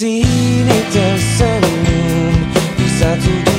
sini tersenyum di satu